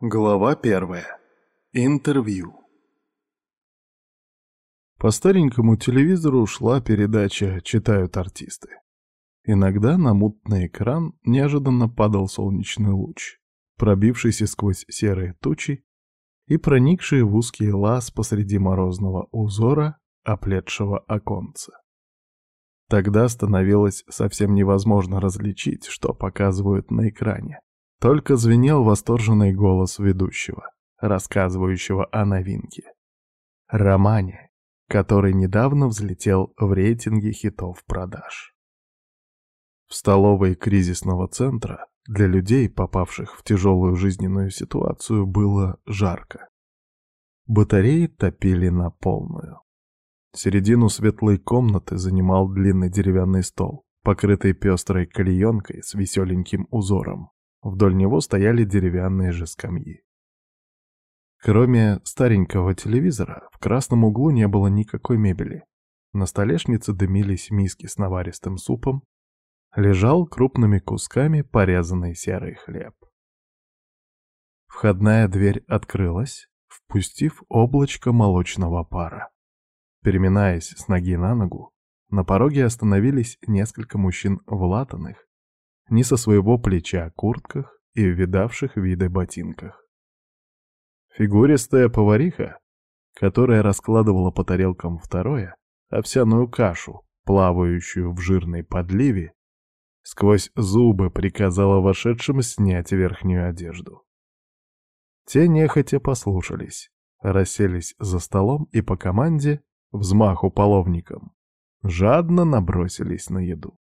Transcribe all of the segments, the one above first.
Глава первая. Интервью. По старенькому телевизору шла передача «Читают артисты». Иногда на мутный экран неожиданно падал солнечный луч, пробившийся сквозь серые тучи и проникший в узкий лаз посреди морозного узора, оплетшего оконца. Тогда становилось совсем невозможно различить, что показывают на экране. Только звенел восторженный голос ведущего, рассказывающего о новинке. Романе, который недавно взлетел в рейтинге хитов продаж. В столовой кризисного центра для людей, попавших в тяжелую жизненную ситуацию, было жарко. Батареи топили на полную. Середину светлой комнаты занимал длинный деревянный стол, покрытый пестрой клеенкой с веселеньким узором. Вдоль него стояли деревянные же скамьи. Кроме старенького телевизора, в красном углу не было никакой мебели. На столешнице дымились миски с наваристым супом, лежал крупными кусками порезанный серый хлеб. Входная дверь открылась, впустив облачко молочного пара. Переминаясь с ноги на ногу, на пороге остановились несколько мужчин в латаных, ни со своего плеча куртках и в видавших виды ботинках. Фигуристая повариха, которая раскладывала по тарелкам второе, овсяную кашу, плавающую в жирной подливе, сквозь зубы приказала вошедшим снять верхнюю одежду. Те нехотя послушались, расселись за столом и по команде, взмаху половником, жадно набросились на еду.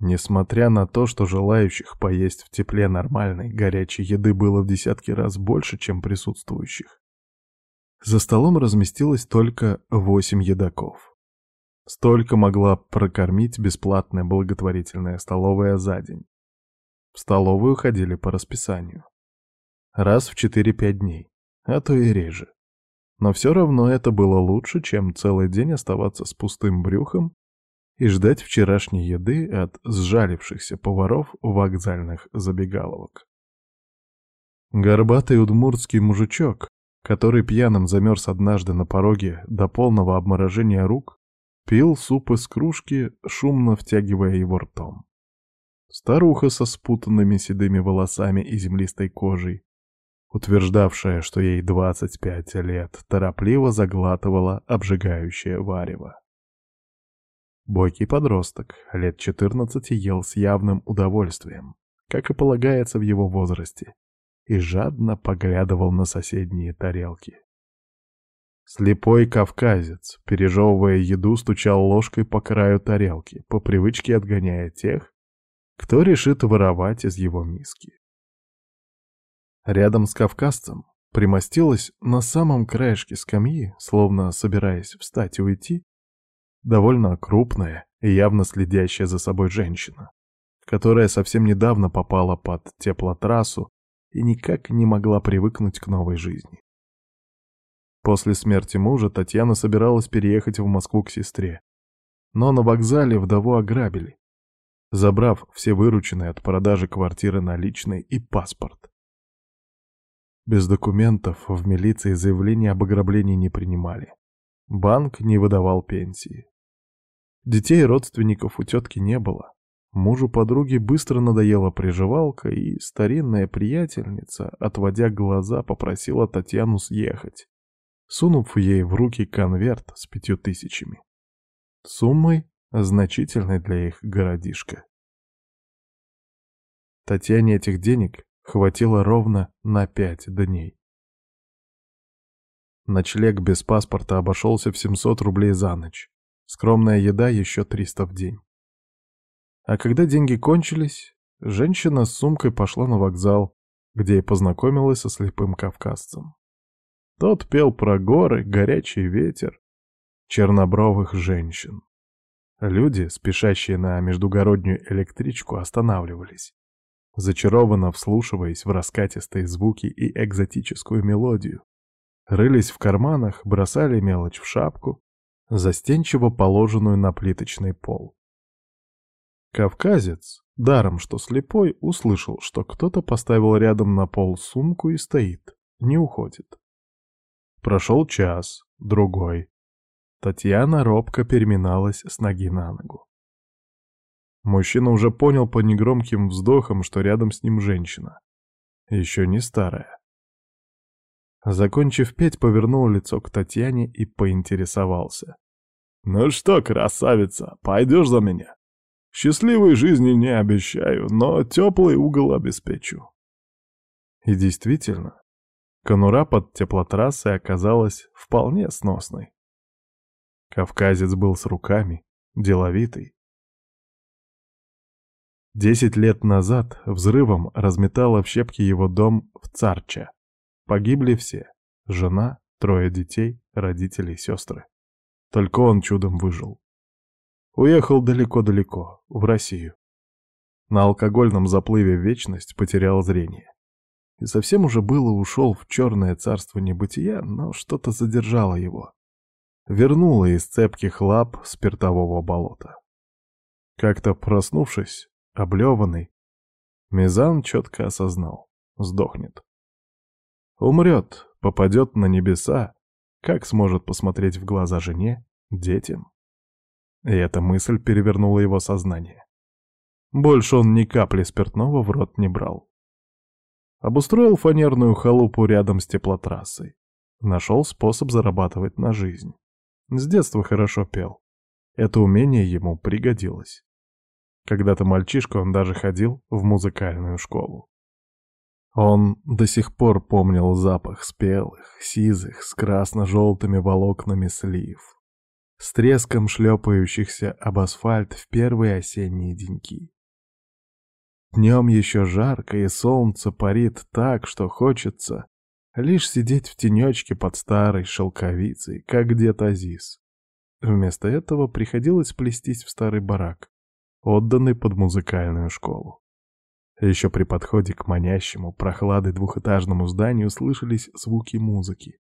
Несмотря на то, что желающих поесть в тепле нормальной, горячей еды было в десятки раз больше, чем присутствующих, за столом разместилось только восемь едоков. Столько могла прокормить бесплатная благотворительная столовая за день. В столовую ходили по расписанию. Раз в 4-5 дней, а то и реже. Но все равно это было лучше, чем целый день оставаться с пустым брюхом и ждать вчерашней еды от сжалившихся поваров вокзальных забегаловок. Горбатый удмуртский мужичок, который пьяным замерз однажды на пороге до полного обморожения рук, пил суп из кружки, шумно втягивая его ртом. Старуха со спутанными седыми волосами и землистой кожей, утверждавшая, что ей 25 лет, торопливо заглатывала обжигающее варево. Бойкий подросток, лет 14 ел с явным удовольствием, как и полагается в его возрасте, и жадно поглядывал на соседние тарелки. Слепой кавказец, пережевывая еду, стучал ложкой по краю тарелки, по привычке отгоняя тех, кто решит воровать из его миски. Рядом с кавказцем примостилась на самом краешке скамьи, словно собираясь встать и уйти, довольно крупная и явно следящая за собой женщина, которая совсем недавно попала под теплотрассу и никак не могла привыкнуть к новой жизни. После смерти мужа Татьяна собиралась переехать в Москву к сестре. Но на вокзале вдову ограбили, забрав все вырученные от продажи квартиры наличные и паспорт. Без документов в милиции заявление об ограблении не принимали. Банк не выдавал пенсии. Детей и родственников у тетки не было. Мужу подруги быстро надоела приживалка, и старинная приятельница, отводя глаза, попросила Татьяну съехать, сунув ей в руки конверт с пятью тысячами. Суммой, значительной для их городишка. Татьяне этих денег хватило ровно на пять дней. Ночлег без паспорта обошелся в 700 рублей за ночь. Скромная еда еще 300 в день. А когда деньги кончились, женщина с сумкой пошла на вокзал, где и познакомилась со слепым кавказцем. Тот пел про горы, горячий ветер, чернобровых женщин. Люди, спешащие на междугороднюю электричку, останавливались, зачарованно вслушиваясь в раскатистые звуки и экзотическую мелодию. Рылись в карманах, бросали мелочь в шапку, застенчиво положенную на плиточный пол. Кавказец, даром что слепой, услышал, что кто-то поставил рядом на пол сумку и стоит, не уходит. Прошел час, другой. Татьяна робко переминалась с ноги на ногу. Мужчина уже понял по негромким вздохам, что рядом с ним женщина. Еще не старая. Закончив петь, повернул лицо к Татьяне и поинтересовался. «Ну что, красавица, пойдешь за меня? Счастливой жизни не обещаю, но теплый угол обеспечу». И действительно, конура под теплотрассой оказалась вполне сносной. Кавказец был с руками, деловитый. Десять лет назад взрывом разметало в щепки его дом в Царча. Погибли все — жена, трое детей, родители, сестры. Только он чудом выжил. Уехал далеко-далеко, в Россию. На алкогольном заплыве в вечность потерял зрение. И совсем уже было ушел в черное царство небытия, но что-то задержало его. Вернуло из цепких лап спиртового болота. Как-то проснувшись, облеванный, Мизан четко осознал — сдохнет. Умрет, попадет на небеса, как сможет посмотреть в глаза жене, детям? И эта мысль перевернула его сознание. Больше он ни капли спиртного в рот не брал. Обустроил фанерную халупу рядом с теплотрассой. Нашел способ зарабатывать на жизнь. С детства хорошо пел. Это умение ему пригодилось. Когда-то мальчишка он даже ходил в музыкальную школу. Он до сих пор помнил запах спелых, сизых, с красно-желтыми волокнами слив, с треском шлепающихся об асфальт в первые осенние деньки. Днем еще жарко, и солнце парит так, что хочется лишь сидеть в тенечке под старой шелковицей, как дед Азиз. Вместо этого приходилось плестись в старый барак, отданный под музыкальную школу. Еще при подходе к манящему, прохладой двухэтажному зданию слышались звуки музыки.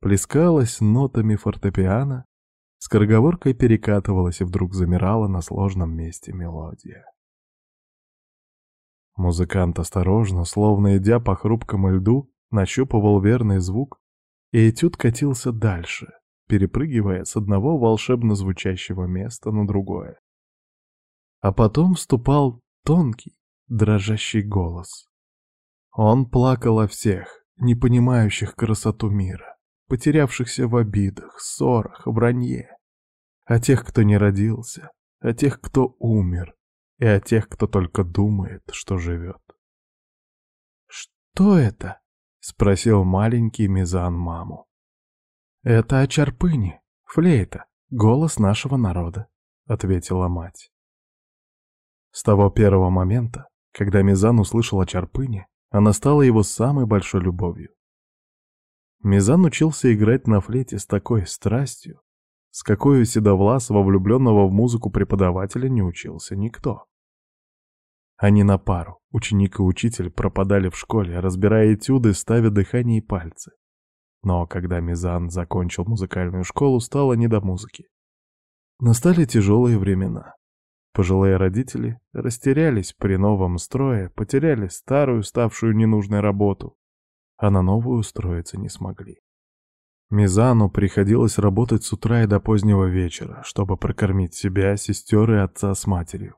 Плескалась нотами фортепиано, скороговоркой перекатывалась и вдруг замирала на сложном месте мелодия. Музыкант осторожно, словно идя по хрупкому льду, нащупывал верный звук, и этюд катился дальше, перепрыгивая с одного волшебно звучащего места на другое. А потом вступал тонкий, дрожащий голос. Он плакал о всех, не понимающих красоту мира, потерявшихся в обидах, ссорах, вранье, о тех, кто не родился, о тех, кто умер, и о тех, кто только думает, что живет. «Что это?» — спросил маленький Мизан маму. «Это о Чарпыне, флейта, голос нашего народа», — ответила мать. С того первого момента, когда Мизан услышал о Чарпыне, она стала его самой большой любовью. Мизан учился играть на флейте с такой страстью, с какой у Седовласова, влюбленного в музыку преподавателя, не учился никто. Они на пару, ученик и учитель, пропадали в школе, разбирая этюды, ставя дыхание и пальцы. Но когда Мизан закончил музыкальную школу, стало не до музыки. Настали тяжелые времена. Пожилые родители растерялись при новом строе, потеряли старую, ставшую ненужной работу, а на новую устроиться не смогли. Мизану приходилось работать с утра и до позднего вечера, чтобы прокормить себя, сестер и отца с матерью.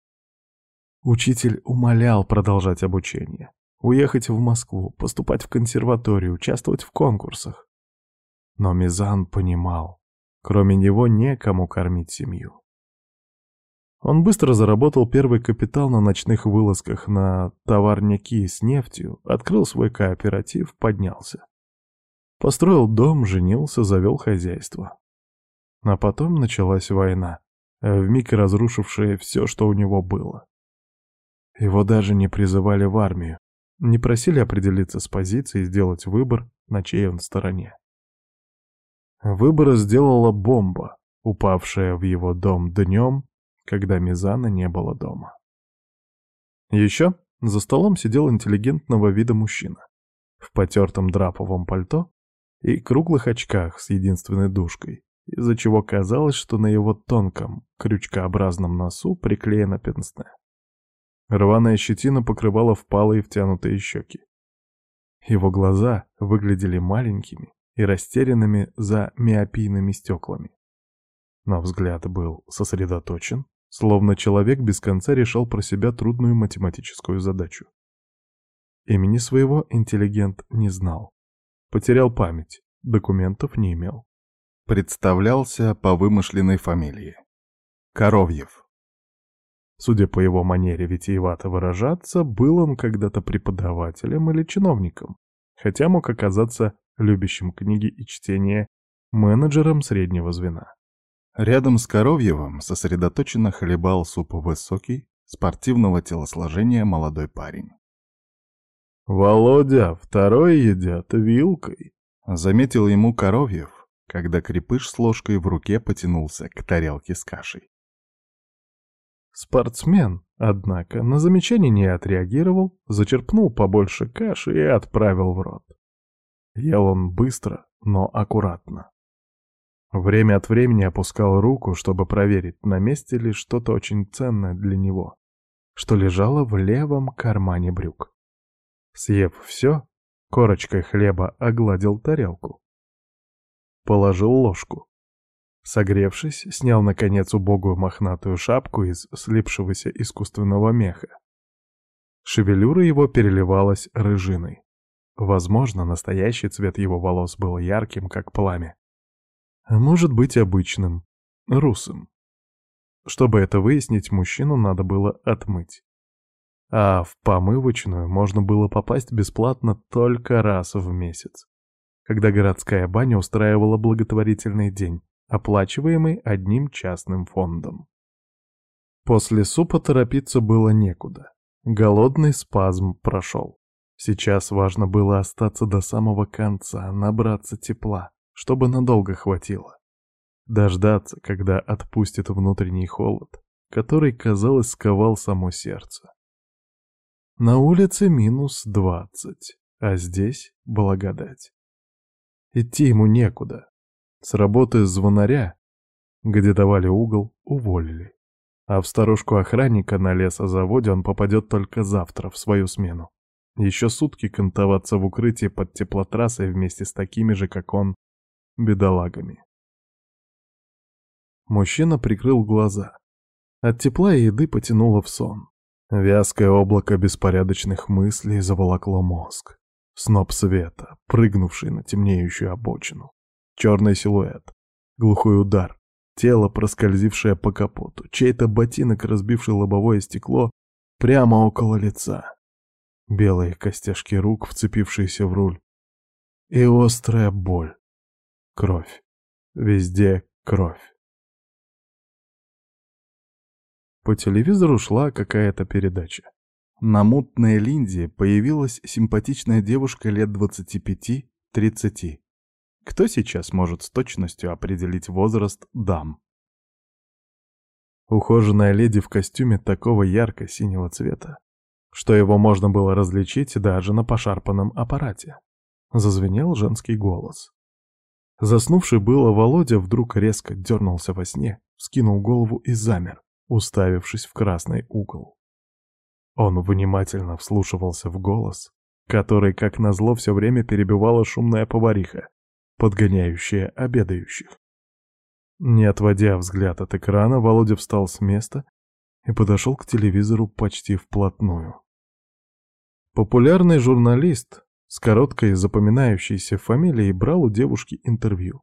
Учитель умолял продолжать обучение, уехать в Москву, поступать в консерваторию, участвовать в конкурсах. Но Мизан понимал, кроме него некому кормить семью. Он быстро заработал первый капитал на ночных вылазках на товарняки с нефтью, открыл свой кооператив, поднялся. Построил дом, женился, завел хозяйство. А потом началась война, вмиг разрушившая все, что у него было. Его даже не призывали в армию, не просили определиться с позицией, сделать выбор, на чьей он стороне. Выбор сделала бомба, упавшая в его дом днем когда Мизана не было дома. Еще за столом сидел интеллигентного вида мужчина в потертом драповом пальто и круглых очках с единственной душкой, из-за чего казалось, что на его тонком, крючкообразном носу приклеена пенсне. Рваная щетина покрывала впалые втянутые щеки. Его глаза выглядели маленькими и растерянными за миопийными стеклами. Но взгляд был сосредоточен, словно человек без конца решал про себя трудную математическую задачу. Имени своего интеллигент не знал. Потерял память, документов не имел. Представлялся по вымышленной фамилии. Коровьев. Судя по его манере витиевато выражаться, был он когда-то преподавателем или чиновником, хотя мог оказаться любящим книги и чтение менеджером среднего звена. Рядом с Коровьевым сосредоточенно хлебал суп высокий, спортивного телосложения молодой парень. «Володя, второй едят вилкой», — заметил ему Коровьев, когда крепыш с ложкой в руке потянулся к тарелке с кашей. Спортсмен, однако, на замечание не отреагировал, зачерпнул побольше каши и отправил в рот. Ел он быстро, но аккуратно. Время от времени опускал руку, чтобы проверить, на месте ли что-то очень ценное для него, что лежало в левом кармане брюк. Съев все, корочкой хлеба огладил тарелку. Положил ложку. Согревшись, снял, наконец, убогую мохнатую шапку из слипшегося искусственного меха. Шевелюра его переливалась рыжиной. Возможно, настоящий цвет его волос был ярким, как пламя. А может быть обычным, русым. Чтобы это выяснить, мужчину надо было отмыть. А в помывочную можно было попасть бесплатно только раз в месяц, когда городская баня устраивала благотворительный день оплачиваемый одним частным фондом. После супа торопиться было некуда. Голодный спазм прошел. Сейчас важно было остаться до самого конца, набраться тепла, чтобы надолго хватило. Дождаться, когда отпустит внутренний холод, который, казалось, сковал само сердце. На улице минус двадцать, а здесь благодать. Идти ему некуда, с работы звонаря, где давали угол, уволили. А в старушку охранника на лесозаводе он попадет только завтра, в свою смену. Еще сутки кантоваться в укрытии под теплотрассой вместе с такими же, как он, бедолагами. Мужчина прикрыл глаза. От тепла и еды потянуло в сон. Вязкое облако беспорядочных мыслей заволокло мозг. Сноп света, прыгнувший на темнеющую обочину черный силуэт, глухой удар, тело, проскользившее по капоту, чей-то ботинок, разбивший лобовое стекло прямо около лица, белые костяшки рук, вцепившиеся в руль, и острая боль. Кровь. Везде кровь. По телевизору шла какая-то передача. На мутной линзе появилась симпатичная девушка лет 25-30. Кто сейчас может с точностью определить возраст дам? Ухоженная леди в костюме такого ярко-синего цвета, что его можно было различить даже на пошарпанном аппарате. Зазвенел женский голос. Заснувший было Володя вдруг резко дернулся во сне, скинул голову и замер, уставившись в красный угол. Он внимательно вслушивался в голос, который, как назло, все время перебивала шумная повариха, подгоняющая обедающих. Не отводя взгляд от экрана, Володя встал с места и подошел к телевизору почти вплотную. Популярный журналист с короткой запоминающейся фамилией брал у девушки интервью.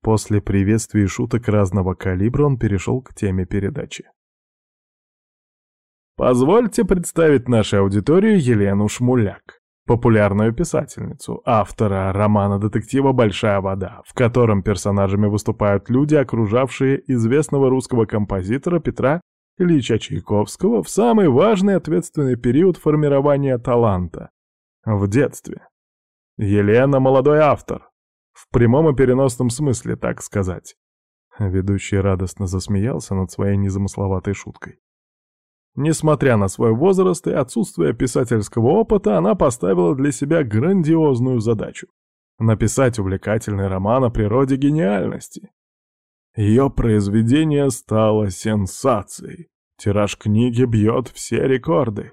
После приветствий и шуток разного калибра он перешел к теме передачи. Позвольте представить нашей аудитории Елену Шмуляк популярную писательницу, автора романа-детектива «Большая вода», в котором персонажами выступают люди, окружавшие известного русского композитора Петра Ильича Чайковского в самый важный ответственный период формирования таланта — в детстве. Елена — молодой автор. В прямом и переносном смысле, так сказать. Ведущий радостно засмеялся над своей незамысловатой шуткой. Несмотря на свой возраст и отсутствие писательского опыта, она поставила для себя грандиозную задачу написать увлекательный роман о природе гениальности. Ее произведение стало сенсацией. Тираж книги бьет все рекорды.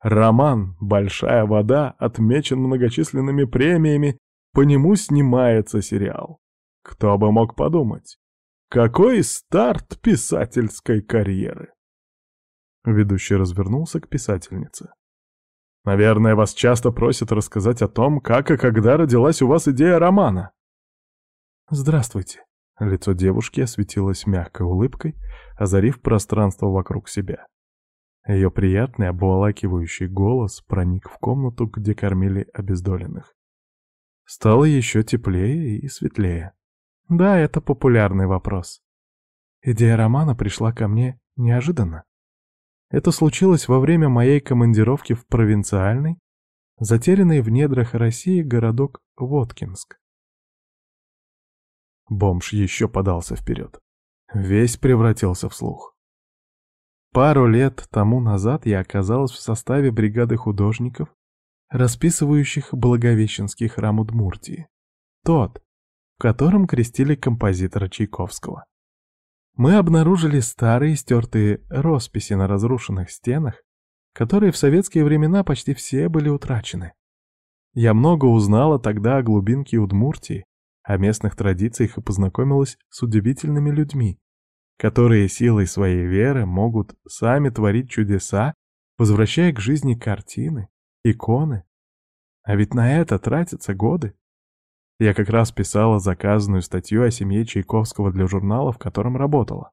Роман «Большая вода» отмечен многочисленными премиями, по нему снимается сериал. Кто бы мог подумать? Какой старт писательской карьеры? Ведущий развернулся к писательнице. Наверное, вас часто просят рассказать о том, как и когда родилась у вас идея романа. Здравствуйте. Лицо девушки осветилось мягкой улыбкой, озарив пространство вокруг себя. Ее приятный, обволакивающий голос проник в комнату, где кормили обездоленных. Стало еще теплее и светлее. Да, это популярный вопрос. Идея романа пришла ко мне неожиданно. Это случилось во время моей командировки в провинциальный, затерянный в недрах России городок Воткинск. Бомж еще подался вперед. Весь превратился в слух. Пару лет тому назад я оказалась в составе бригады художников, расписывающих Благовещенский храм Удмуртии. Тот, в котором крестили композитора Чайковского. Мы обнаружили старые стертые росписи на разрушенных стенах, которые в советские времена почти все были утрачены. Я много узнала тогда о глубинке Удмуртии, о местных традициях и познакомилась с удивительными людьми, которые силой своей веры могут сами творить чудеса, возвращая к жизни картины, иконы. А ведь на это тратятся годы. Я как раз писала заказанную статью о семье Чайковского для журнала, в котором работала.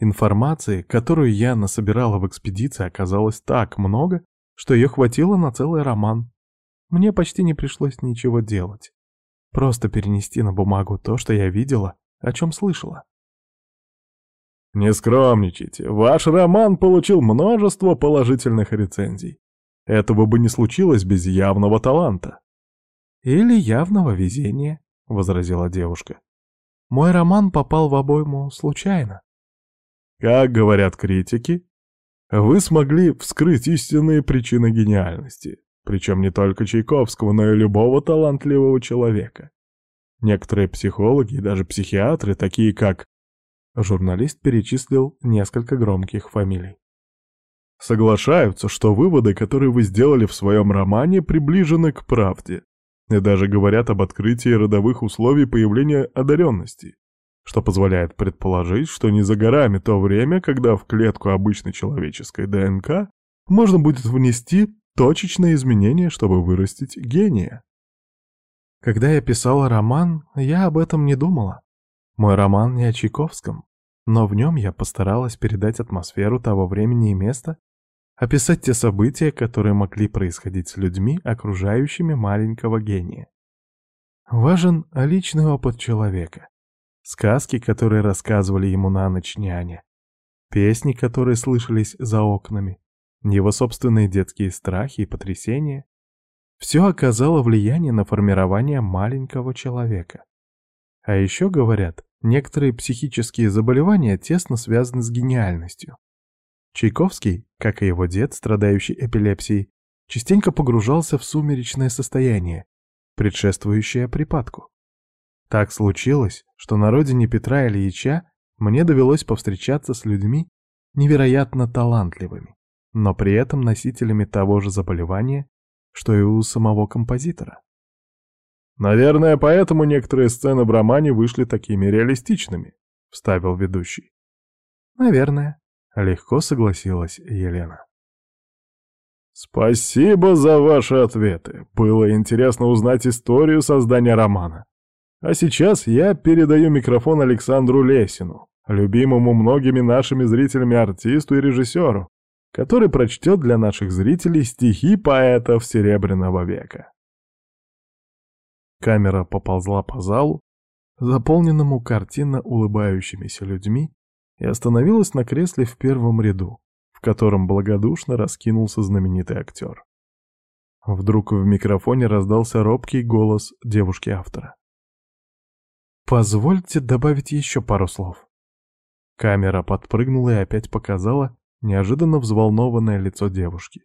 Информации, которую я насобирала в экспедиции, оказалось так много, что ее хватило на целый роман. Мне почти не пришлось ничего делать. Просто перенести на бумагу то, что я видела, о чем слышала. Не скромничайте, ваш роман получил множество положительных рецензий. Этого бы не случилось без явного таланта. Или явного везения, возразила девушка. Мой роман попал в обойму случайно. Как говорят критики, вы смогли вскрыть истинные причины гениальности. Причем не только Чайковского, но и любого талантливого человека. Некоторые психологи и даже психиатры, такие как... Журналист перечислил несколько громких фамилий. Соглашаются, что выводы, которые вы сделали в своем романе, приближены к правде. И даже говорят об открытии родовых условий появления одаренности, что позволяет предположить, что не за горами то время, когда в клетку обычной человеческой ДНК можно будет внести точечные изменения, чтобы вырастить гения. Когда я писала роман, я об этом не думала. Мой роман не о Чайковском, но в нем я постаралась передать атмосферу того времени и места, описать те события, которые могли происходить с людьми, окружающими маленького гения. Важен личный опыт человека. Сказки, которые рассказывали ему на ночь няня. Песни, которые слышались за окнами его собственные детские страхи и потрясения, все оказало влияние на формирование маленького человека. А еще говорят, некоторые психические заболевания тесно связаны с гениальностью. Чайковский, как и его дед, страдающий эпилепсией, частенько погружался в сумеречное состояние, предшествующее припадку. Так случилось, что на родине Петра Ильича мне довелось повстречаться с людьми невероятно талантливыми но при этом носителями того же заболевания, что и у самого композитора. «Наверное, поэтому некоторые сцены в романе вышли такими реалистичными», — вставил ведущий. «Наверное», — легко согласилась Елена. «Спасибо за ваши ответы. Было интересно узнать историю создания романа. А сейчас я передаю микрофон Александру Лесину, любимому многими нашими зрителями артисту и режиссеру, который прочтет для наших зрителей стихи поэтов Серебряного века. Камера поползла по залу, заполненному картинно улыбающимися людьми, и остановилась на кресле в первом ряду, в котором благодушно раскинулся знаменитый актер. Вдруг в микрофоне раздался робкий голос девушки-автора. «Позвольте добавить еще пару слов». Камера подпрыгнула и опять показала, неожиданно взволнованное лицо девушки.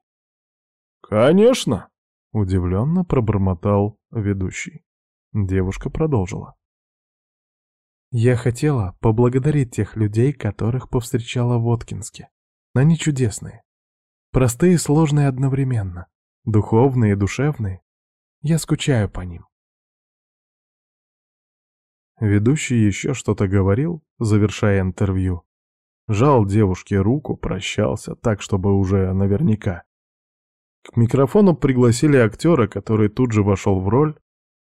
«Конечно!» — удивленно пробормотал ведущий. Девушка продолжила. Я хотела поблагодарить тех людей, которых повстречала в Воткинске. Они чудесные. Простые и сложные одновременно. Духовные и душевные. Я скучаю по ним. Ведущий еще что-то говорил, завершая интервью. Жал девушке руку, прощался, так, чтобы уже наверняка. К микрофону пригласили актера, который тут же вошел в роль.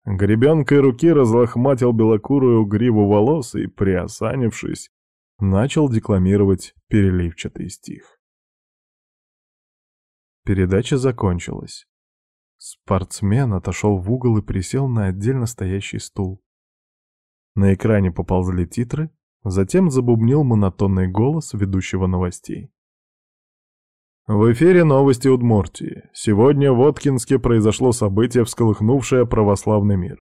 Гребенкой руки разлохматил белокурую гриву волос и, приосанившись, начал декламировать переливчатый стих. Передача закончилась. Спортсмен отошел в угол и присел на отдельно стоящий стул. На экране поползли титры, затем забубнил монотонный голос ведущего новостей. В эфире новости Удмуртии. Сегодня в Воткинске произошло событие, всколыхнувшее православный мир.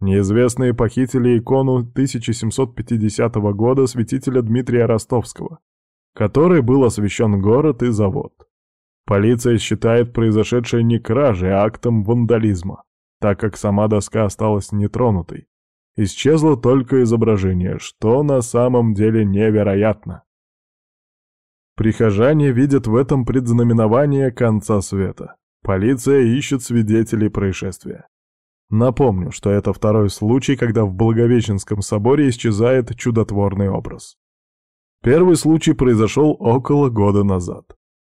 Неизвестные похитили икону 1750 года святителя Дмитрия Ростовского, которой был освящен город и завод. Полиция считает произошедшее не кражей, а актом вандализма, так как сама доска осталась нетронутой, Исчезло только изображение, что на самом деле невероятно. Прихожане видят в этом предзнаменование конца света. Полиция ищет свидетелей происшествия. Напомню, что это второй случай, когда в Благовещенском соборе исчезает чудотворный образ. Первый случай произошел около года назад.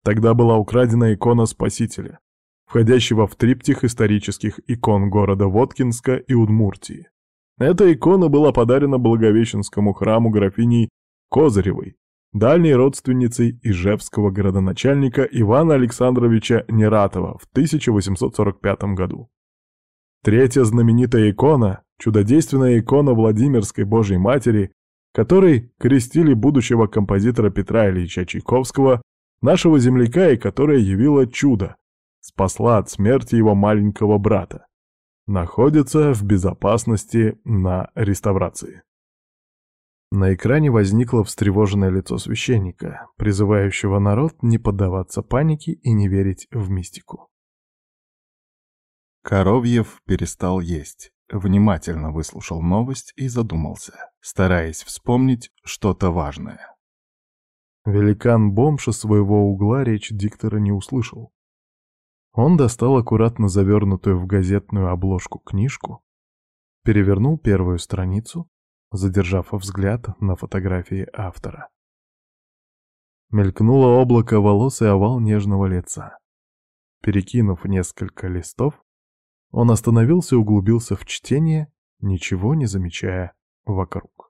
Тогда была украдена икона Спасителя, входящего в триптих исторических икон города Воткинска и Удмуртии. Эта икона была подарена Благовещенскому храму графиней Козыревой, дальней родственницей ижевского городоначальника Ивана Александровича Нератова в 1845 году. Третья знаменитая икона, чудодейственная икона Владимирской Божьей Матери, которой крестили будущего композитора Петра Ильича Чайковского, нашего земляка и которая явила чудо, спасла от смерти его маленького брата находится в безопасности на реставрации. На экране возникло встревоженное лицо священника, призывающего народ не поддаваться панике и не верить в мистику. Коровьев перестал есть, внимательно выслушал новость и задумался, стараясь вспомнить что-то важное. Великан-бомж из своего угла речь диктора не услышал. Он достал аккуратно завернутую в газетную обложку книжку, перевернул первую страницу, задержав взгляд на фотографии автора. Мелькнуло облако волос и овал нежного лица. Перекинув несколько листов, он остановился и углубился в чтение, ничего не замечая вокруг.